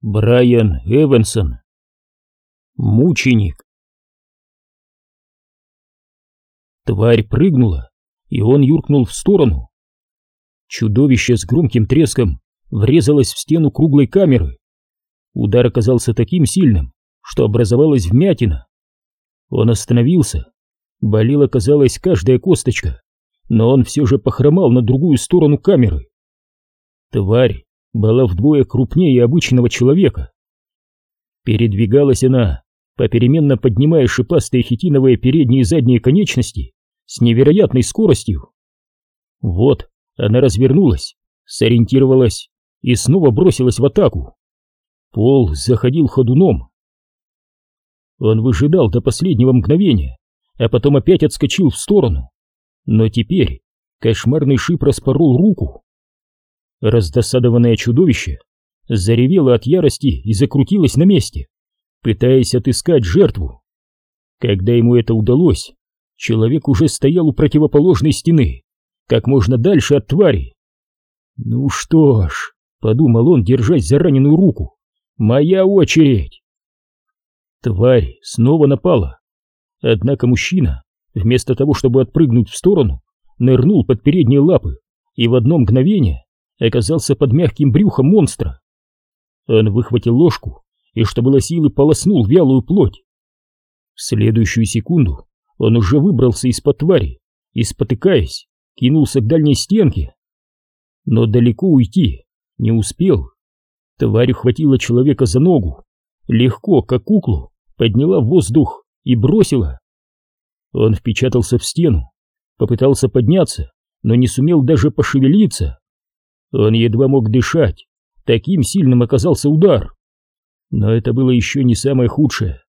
Брайан Эвансон. Мученик. Тварь прыгнула, и он юркнул в сторону. Чудовище с громким треском врезалось в стену круглой камеры. Удар оказался таким сильным, что образовалась вмятина. Он остановился. Болела, казалось, каждая косточка, но он все же похромал на другую сторону камеры. Тварь была вдвое крупнее обычного человека. Передвигалась она, попеременно поднимая шипастые хитиновые передние и задние конечности с невероятной скоростью. Вот она развернулась, сориентировалась и снова бросилась в атаку. Пол заходил ходуном. Он выжидал до последнего мгновения, а потом опять отскочил в сторону. Но теперь кошмарный шип распорол руку. Раздосадованное чудовище заревело от ярости и закрутилось на месте, пытаясь отыскать жертву. Когда ему это удалось, человек уже стоял у противоположной стены, как можно дальше от твари. «Ну что ж», — подумал он, держась за раненую руку, — «моя очередь». Тварь снова напала. Однако мужчина, вместо того, чтобы отпрыгнуть в сторону, нырнул под передние лапы и в одно мгновение оказался под мягким брюхом монстра. Он выхватил ложку и, что было силы, полоснул вялую плоть. В следующую секунду он уже выбрался из-под твари и, спотыкаясь, кинулся к дальней стенке. Но далеко уйти не успел. Тварь ухватила человека за ногу, легко, как куклу, подняла в воздух и бросила. Он впечатался в стену, попытался подняться, но не сумел даже пошевелиться. Он едва мог дышать, таким сильным оказался удар. Но это было еще не самое худшее.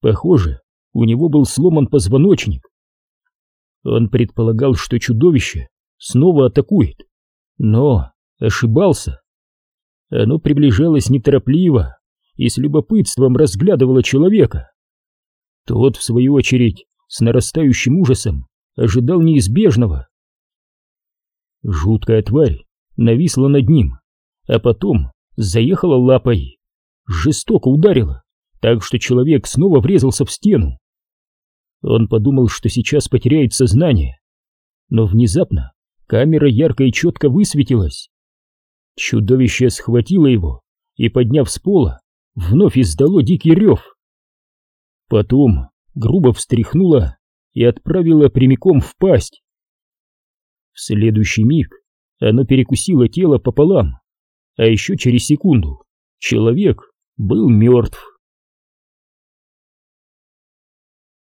Похоже, у него был сломан позвоночник. Он предполагал, что чудовище снова атакует, но ошибался. Оно приближалось неторопливо и с любопытством разглядывало человека. Тот, в свою очередь, с нарастающим ужасом ожидал неизбежного. Жуткая тварь нависла над ним, а потом заехала лапой, жестоко ударила, так что человек снова врезался в стену. Он подумал, что сейчас потеряет сознание, но внезапно камера ярко и четко высветилась. Чудовище схватило его и, подняв с пола, вновь издало дикий рев. Потом грубо встряхнуло и отправило прямиком в пасть. В следующий миг оно перекусило тело пополам, а еще через секунду человек был мертв.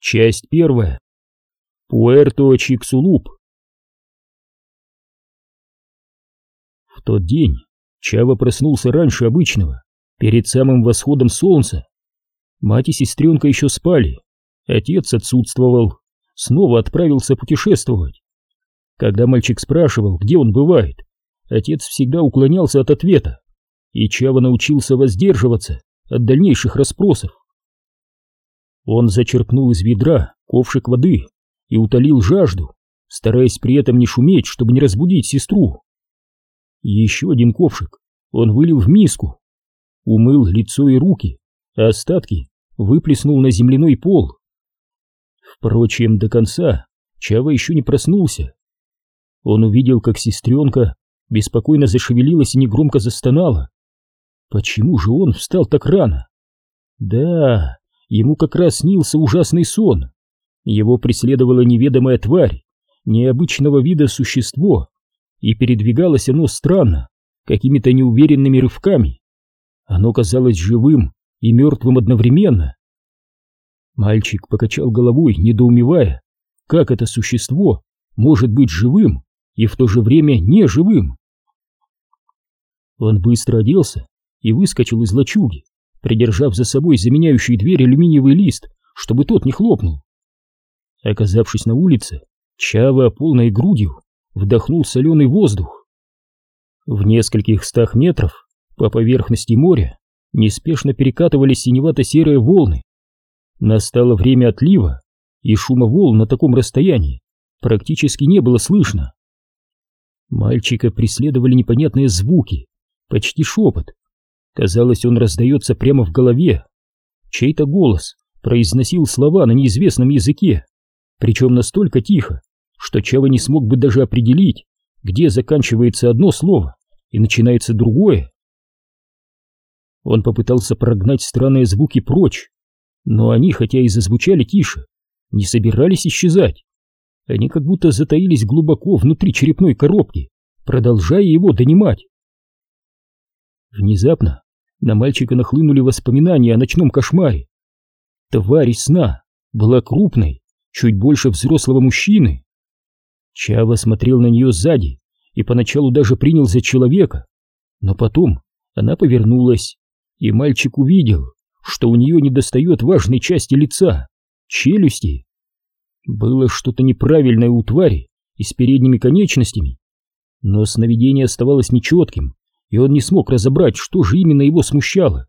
Часть первая. Пуэрто-Чиксулуп. В тот день Чава проснулся раньше обычного, перед самым восходом солнца. Мать и сестренка еще спали, отец отсутствовал, снова отправился путешествовать. Когда мальчик спрашивал, где он бывает, отец всегда уклонялся от ответа, и Чава научился воздерживаться от дальнейших расспросов. Он зачерпнул из ведра ковшик воды и утолил жажду, стараясь при этом не шуметь, чтобы не разбудить сестру. Еще один ковшик он вылил в миску, умыл лицо и руки, а остатки выплеснул на земляной пол. Впрочем, до конца Чава еще не проснулся. Он увидел, как сестренка беспокойно зашевелилась и негромко застонала. Почему же он встал так рано? Да, ему как раз снился ужасный сон. Его преследовала неведомая тварь, необычного вида существо, и передвигалось оно странно, какими-то неуверенными рывками. Оно казалось живым и мертвым одновременно. Мальчик покачал головой, недоумевая, как это существо может быть живым и в то же время не живым. Он быстро оделся и выскочил из лачуги, придержав за собой заменяющий дверь алюминиевый лист, чтобы тот не хлопнул. Оказавшись на улице, Чава полной грудью вдохнул соленый воздух. В нескольких стах метров по поверхности моря неспешно перекатывались синевато-серые волны. Настало время отлива, и шума волн на таком расстоянии практически не было слышно. Мальчика преследовали непонятные звуки, почти шепот. Казалось, он раздается прямо в голове. Чей-то голос произносил слова на неизвестном языке, причем настолько тихо, что Чава не смог бы даже определить, где заканчивается одно слово и начинается другое. Он попытался прогнать странные звуки прочь, но они, хотя и зазвучали тише, не собирались исчезать. Они как будто затаились глубоко внутри черепной коробки, продолжая его донимать. Внезапно на мальчика нахлынули воспоминания о ночном кошмаре. Тварь сна была крупной, чуть больше взрослого мужчины. Чава смотрел на нее сзади и поначалу даже принял за человека, но потом она повернулась, и мальчик увидел, что у нее недостает важной части лица — челюсти. Было что-то неправильное у твари и с передними конечностями, но сновидение оставалось нечетким, и он не смог разобрать, что же именно его смущало.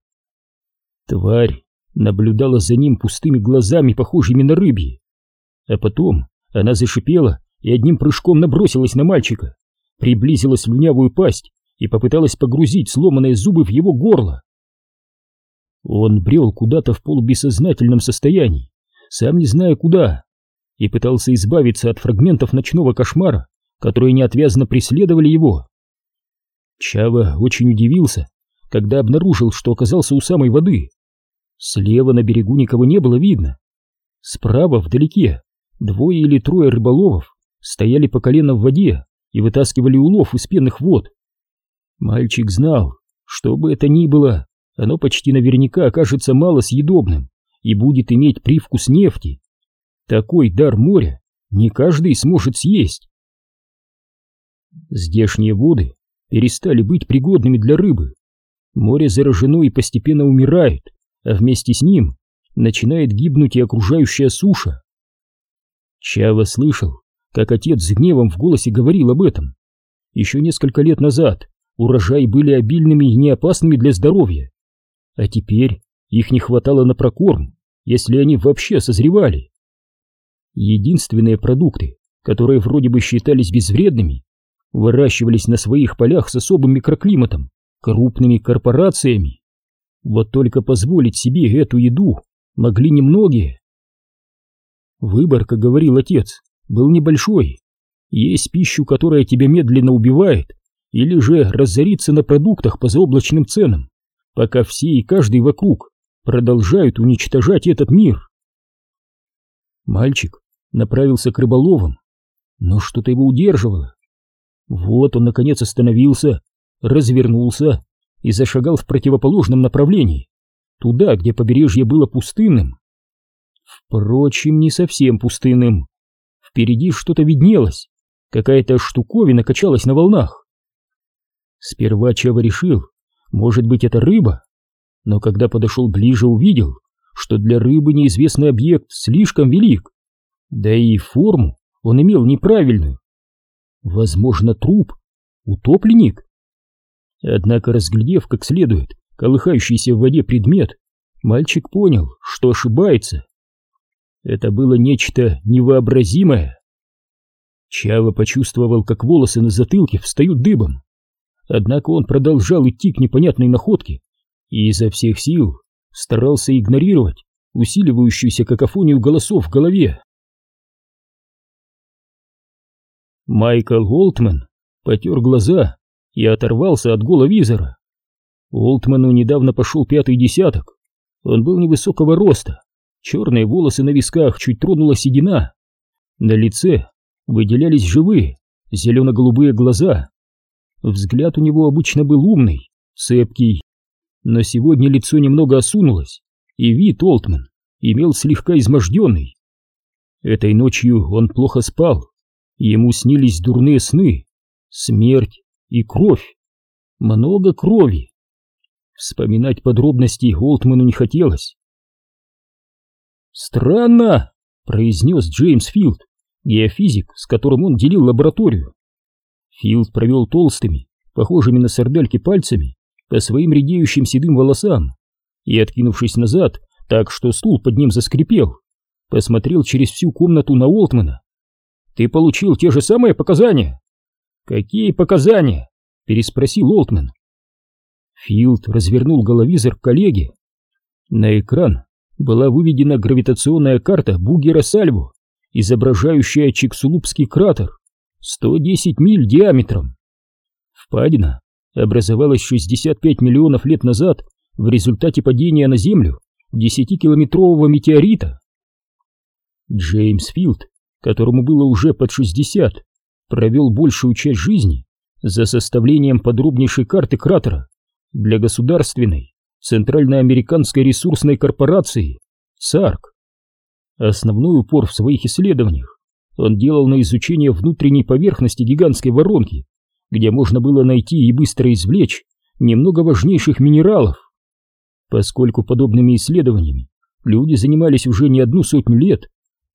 Тварь наблюдала за ним пустыми глазами, похожими на рыбьи. А потом она зашипела и одним прыжком набросилась на мальчика, приблизила слюнявую пасть и попыталась погрузить сломанные зубы в его горло. Он брел куда-то в полубессознательном состоянии, сам не зная куда, и пытался избавиться от фрагментов ночного кошмара, которые неотвязно преследовали его. Чава очень удивился, когда обнаружил, что оказался у самой воды. Слева на берегу никого не было видно. Справа, вдалеке, двое или трое рыболовов стояли по колено в воде и вытаскивали улов из пенных вод. Мальчик знал, что бы это ни было, оно почти наверняка окажется малосъедобным и будет иметь привкус нефти. Такой дар моря не каждый сможет съесть. Здешние воды перестали быть пригодными для рыбы. Море заражено и постепенно умирает, а вместе с ним начинает гибнуть и окружающая суша. Чава слышал, как отец с гневом в голосе говорил об этом. Еще несколько лет назад урожаи были обильными и неопасными для здоровья, а теперь их не хватало на прокорм, если они вообще созревали. Единственные продукты, которые вроде бы считались безвредными, выращивались на своих полях с особым микроклиматом, крупными корпорациями. Вот только позволить себе эту еду могли немногие. Выбор, как говорил отец, был небольшой. Есть пищу, которая тебя медленно убивает, или же разориться на продуктах по заоблачным ценам, пока все и каждый вокруг продолжают уничтожать этот мир. Мальчик направился к рыболовам, но что-то его удерживало. Вот он, наконец, остановился, развернулся и зашагал в противоположном направлении, туда, где побережье было пустынным. Впрочем, не совсем пустынным. Впереди что-то виднелось, какая-то штуковина качалась на волнах. Сперва Чава решил, может быть, это рыба, но когда подошел ближе, увидел, что для рыбы неизвестный объект слишком велик, да и форму он имел неправильную. Возможно, труп, утопленник. Однако, разглядев как следует колыхающийся в воде предмет, мальчик понял, что ошибается. Это было нечто невообразимое. Чава почувствовал, как волосы на затылке встают дыбом. Однако он продолжал идти к непонятной находке и изо всех сил старался игнорировать усиливающуюся какофонию голосов в голове. Майкл Уолтман потер глаза и оторвался от головизора. Уолтману недавно пошел пятый десяток. Он был невысокого роста, черные волосы на висках чуть тронула седина. На лице выделялись живые, зелено-голубые глаза. Взгляд у него обычно был умный, цепкий. Но сегодня лицо немного осунулось, и вид Олтман имел слегка изможденный. Этой ночью он плохо спал, Ему снились дурные сны, смерть и кровь. Много крови. Вспоминать подробности Олтману не хотелось. «Странно», — произнес Джеймс Филд, геофизик, с которым он делил лабораторию. Филд провел толстыми, похожими на сардельки пальцами, по своим редеющим седым волосам и, откинувшись назад, так что стул под ним заскрипел, посмотрел через всю комнату на Олтмана ты получил те же самые показания? Какие показания? Переспросил Олтман. Филд развернул головизор к коллеге. На экран была выведена гравитационная карта Бугера Сальву, изображающая Чиксулупский кратер 110 миль диаметром. Впадина образовалась 65 миллионов лет назад в результате падения на Землю 10-километрового метеорита. Джеймс Филд, которому было уже под 60, провел большую часть жизни за составлением подробнейшей карты кратера для государственной Центральноамериканской ресурсной корпорации САРК. Основной упор в своих исследованиях он делал на изучение внутренней поверхности гигантской воронки, где можно было найти и быстро извлечь немного важнейших минералов. Поскольку подобными исследованиями люди занимались уже не одну сотню лет,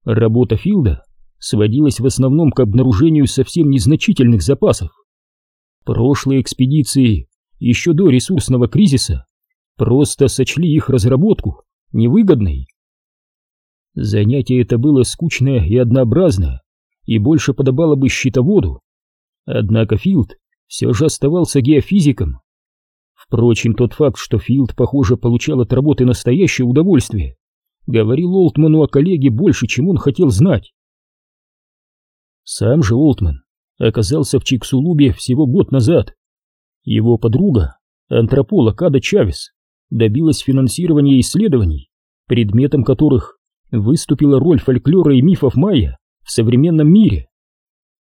работа Филда сводилась в основном к обнаружению совсем незначительных запасов. Прошлые экспедиции, еще до ресурсного кризиса, просто сочли их разработку невыгодной. Занятие это было скучное и однообразное, и больше подобало бы счетоводу. Однако Филд все же оставался геофизиком. Впрочем, тот факт, что Филд, похоже, получал от работы настоящее удовольствие, говорил Олтману о коллеге больше, чем он хотел знать. Сам же Олтман оказался в Чиксулубе всего год назад. Его подруга, антрополог Ада Чавес, добилась финансирования исследований, предметом которых выступила роль фольклора и мифов майя в современном мире.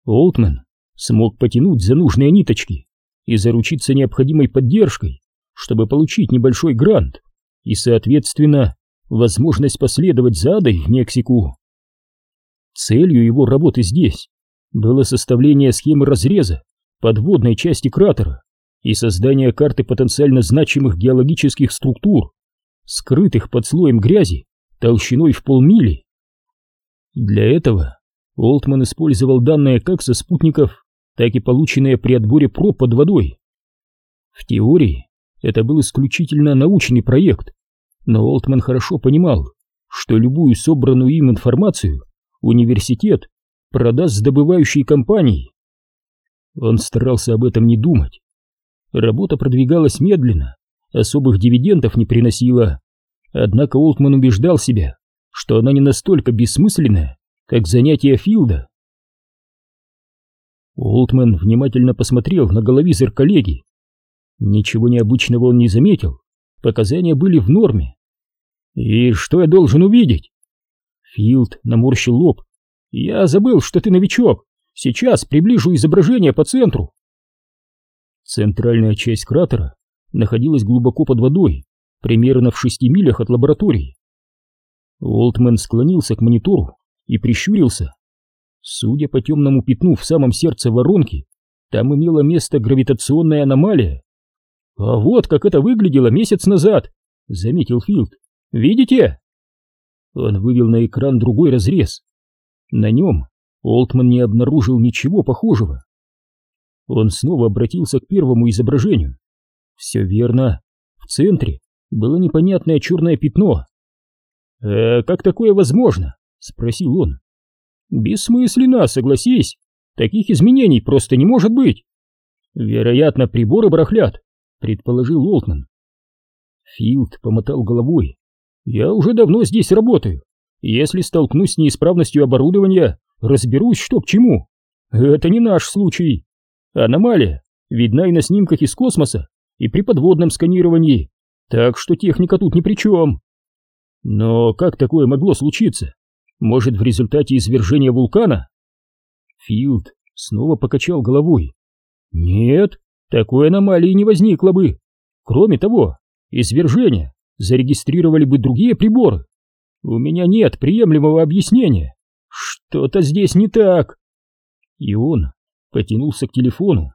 Олтман смог потянуть за нужные ниточки и заручиться необходимой поддержкой, чтобы получить небольшой грант и, соответственно, возможность последовать за Адой в Мексику. Целью его работы здесь было составление схемы разреза подводной части кратера и создание карты потенциально значимых геологических структур, скрытых под слоем грязи толщиной в полмили. Для этого Олтман использовал данные как со спутников, так и полученные при отборе проб под водой. В теории это был исключительно научный проект, но Олтман хорошо понимал, что любую собранную им информацию университет продаст с добывающей компанией. Он старался об этом не думать. Работа продвигалась медленно, особых дивидендов не приносила. Однако Олтман убеждал себя, что она не настолько бессмысленная, как занятие Филда. Олтман внимательно посмотрел на головизор коллеги. Ничего необычного он не заметил, показания были в норме. «И что я должен увидеть?» Филд наморщил лоб. «Я забыл, что ты новичок. Сейчас приближу изображение по центру». Центральная часть кратера находилась глубоко под водой, примерно в шести милях от лаборатории. Олтмен склонился к монитору и прищурился. Судя по темному пятну в самом сердце воронки, там имела место гравитационная аномалия. «А вот как это выглядело месяц назад», — заметил Филд. «Видите?» Он вывел на экран другой разрез. На нем Олтман не обнаружил ничего похожего. Он снова обратился к первому изображению. Все верно. В центре было непонятное черное пятно. «Э, как такое возможно?» — спросил он. «Бессмысленно, согласись. Таких изменений просто не может быть». «Вероятно, приборы барахлят», — предположил Олтман. Филд помотал головой. Я уже давно здесь работаю. Если столкнусь с неисправностью оборудования, разберусь, что к чему. Это не наш случай. Аномалия видна и на снимках из космоса, и при подводном сканировании, так что техника тут ни при чем. Но как такое могло случиться? Может, в результате извержения вулкана? Филд снова покачал головой. Нет, такой аномалии не возникло бы. Кроме того, извержение зарегистрировали бы другие приборы. У меня нет приемлемого объяснения. Что-то здесь не так. И он потянулся к телефону.